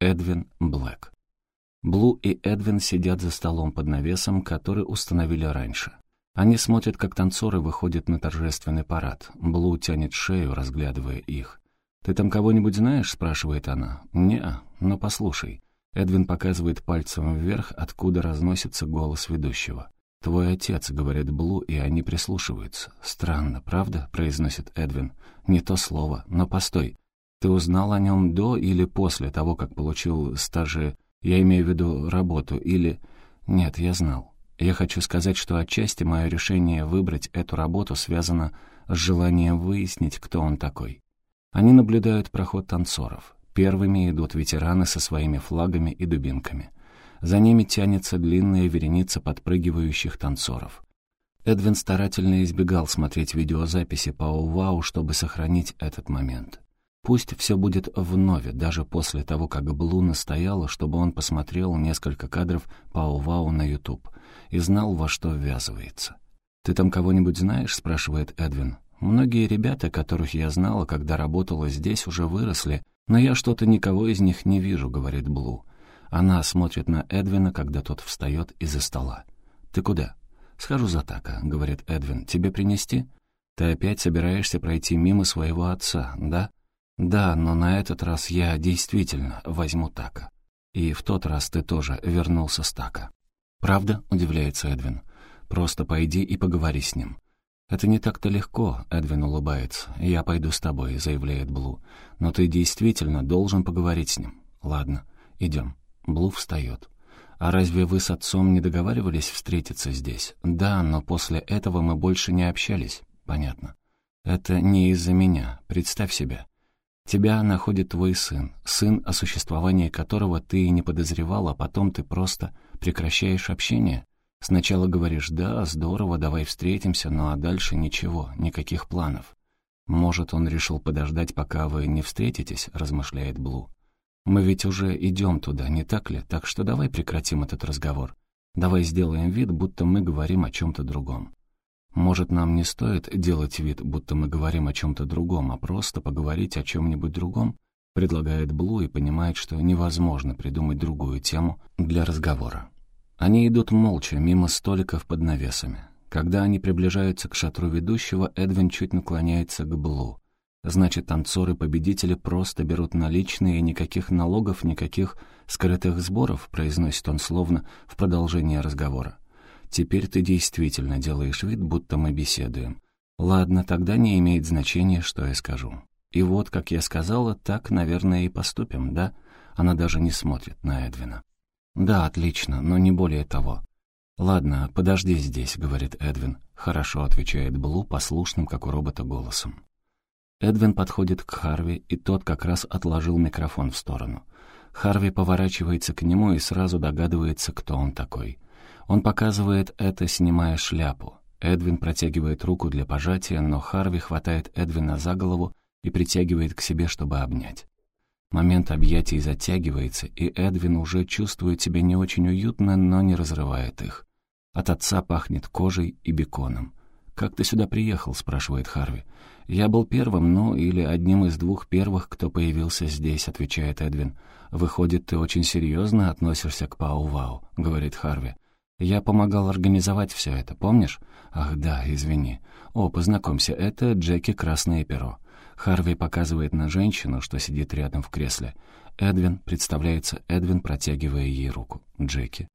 Эдвин Блэк. Блу и Эдвин сидят за столом под навесом, который установили раньше. Они смотрят, как танцоры выходят на торжественный парад. Блу тянет шею, разглядывая их. «Ты там кого-нибудь знаешь?» — спрашивает она. не но послушай». Эдвин показывает пальцем вверх, откуда разносится голос ведущего. «Твой отец», — говорит Блу, и они прислушиваются. «Странно, правда?» — произносит Эдвин. «Не то слово, но постой. Ты узнал о нем до или после того, как получил стажи, я имею в виду работу, или... Нет, я знал. Я хочу сказать, что отчасти мое решение выбрать эту работу связано с желанием выяснить, кто он такой. Они наблюдают проход танцоров. Первыми идут ветераны со своими флагами и дубинками. За ними тянется длинная вереница подпрыгивающих танцоров. Эдвин старательно избегал смотреть видеозаписи по УВАУ, чтобы сохранить этот момент. Пусть все будет вновь, даже после того, как Блу настояла, чтобы он посмотрел несколько кадров Пау-Вау на YouTube и знал, во что ввязывается. «Ты там кого-нибудь знаешь?» — спрашивает Эдвин. «Многие ребята, которых я знала, когда работала здесь, уже выросли, но я что-то никого из них не вижу», — говорит Блу. Она смотрит на Эдвина, когда тот встает из-за стола. «Ты куда?» «Схожу за Така», — говорит Эдвин. «Тебе принести?» «Ты опять собираешься пройти мимо своего отца, да?» «Да, но на этот раз я действительно возьму Така. И в тот раз ты тоже вернулся с Така». «Правда?» — удивляется Эдвин. «Просто пойди и поговори с ним». «Это не так-то легко», — Эдвин улыбается. «Я пойду с тобой», — заявляет Блу. «Но ты действительно должен поговорить с ним». «Ладно, идем». Блу встает. «А разве вы с отцом не договаривались встретиться здесь?» «Да, но после этого мы больше не общались». «Понятно». «Это не из-за меня. Представь себе. Тебя находит твой сын, сын, о существовании которого ты и не подозревал, а потом ты просто прекращаешь общение. Сначала говоришь «да, здорово, давай встретимся», ну а дальше ничего, никаких планов. «Может, он решил подождать, пока вы не встретитесь?» — размышляет Блу. «Мы ведь уже идем туда, не так ли? Так что давай прекратим этот разговор. Давай сделаем вид, будто мы говорим о чем-то другом». Может, нам не стоит делать вид, будто мы говорим о чем-то другом, а просто поговорить о чем-нибудь другом? Предлагает Блу и понимает, что невозможно придумать другую тему для разговора. Они идут молча, мимо столиков под навесами. Когда они приближаются к шатру ведущего, Эдвин чуть наклоняется к Блу. Значит, танцоры-победители просто берут наличные, и никаких налогов, никаких скрытых сборов, произносит он словно в продолжении разговора. Теперь ты действительно делаешь вид, будто мы беседуем. Ладно, тогда не имеет значения, что я скажу. И вот, как я сказала, так, наверное, и поступим, да? Она даже не смотрит на Эдвина. Да, отлично, но не более того. «Ладно, подожди здесь», — говорит Эдвин. «Хорошо», — отвечает Блу послушным, как у робота, голосом. Эдвин подходит к Харви, и тот как раз отложил микрофон в сторону. Харви поворачивается к нему и сразу догадывается, кто он такой. Он показывает это, снимая шляпу. Эдвин протягивает руку для пожатия, но Харви хватает Эдвина за голову и притягивает к себе, чтобы обнять. Момент объятий затягивается, и Эдвин уже чувствует себя не очень уютно, но не разрывает их. От отца пахнет кожей и беконом. «Как ты сюда приехал?» — спрашивает Харви. «Я был первым, ну, или одним из двух первых, кто появился здесь», — отвечает Эдвин. «Выходит, ты очень серьезно относишься к Пау-Вау», — говорит Харви. Я помогал организовать все это, помнишь? Ах, да, извини. О, познакомься, это Джеки Красное Перо. Харви показывает на женщину, что сидит рядом в кресле. Эдвин, представляется Эдвин, протягивая ей руку. Джеки.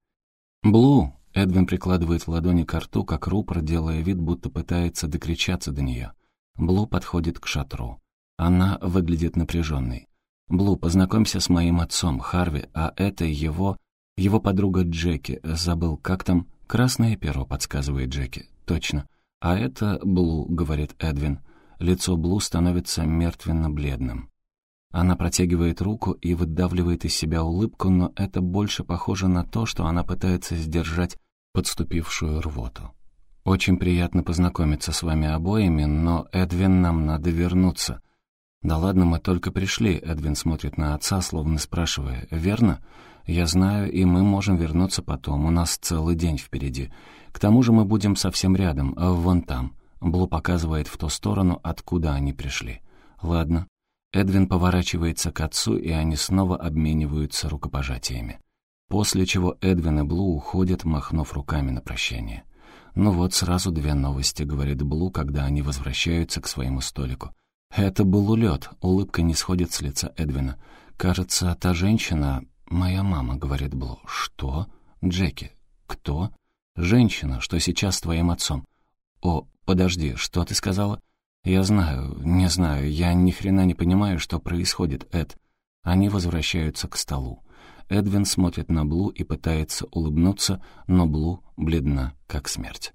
«Блу!» Эдвин прикладывает ладони к рту, как рупор, делая вид, будто пытается докричаться до нее. Блу подходит к шатру. Она выглядит напряженной. «Блу, познакомься с моим отцом, Харви, а это его его подруга Джеки, забыл, как там? Красное перо, подсказывает Джеки. Точно. А это Блу, говорит Эдвин. Лицо Блу становится мертвенно-бледным. Она протягивает руку и выдавливает из себя улыбку, но это больше похоже на то, что она пытается сдержать подступившую рвоту. «Очень приятно познакомиться с вами обоими, но, Эдвин, нам надо вернуться». «Да ладно, мы только пришли», — Эдвин смотрит на отца, словно спрашивая, «верно?» «Я знаю, и мы можем вернуться потом, у нас целый день впереди. К тому же мы будем совсем рядом, вон там». Блу показывает в ту сторону, откуда они пришли. «Ладно». Эдвин поворачивается к отцу, и они снова обмениваются рукопожатиями. После чего Эдвин и Блу уходят, махнув руками на прощание. «Ну вот, сразу две новости», — говорит Блу, когда они возвращаются к своему столику. «Это был улет», — улыбка не сходит с лица Эдвина. «Кажется, та женщина...» «Моя мама», — говорит Блу. «Что?» «Джеки». «Кто?» «Женщина, что сейчас с твоим отцом». «О, подожди, что ты сказала?» «Я знаю, не знаю, я ни хрена не понимаю, что происходит, Эд». Они возвращаются к столу. Эдвин смотрит на Блу и пытается улыбнуться, но Блу бледна, как смерть.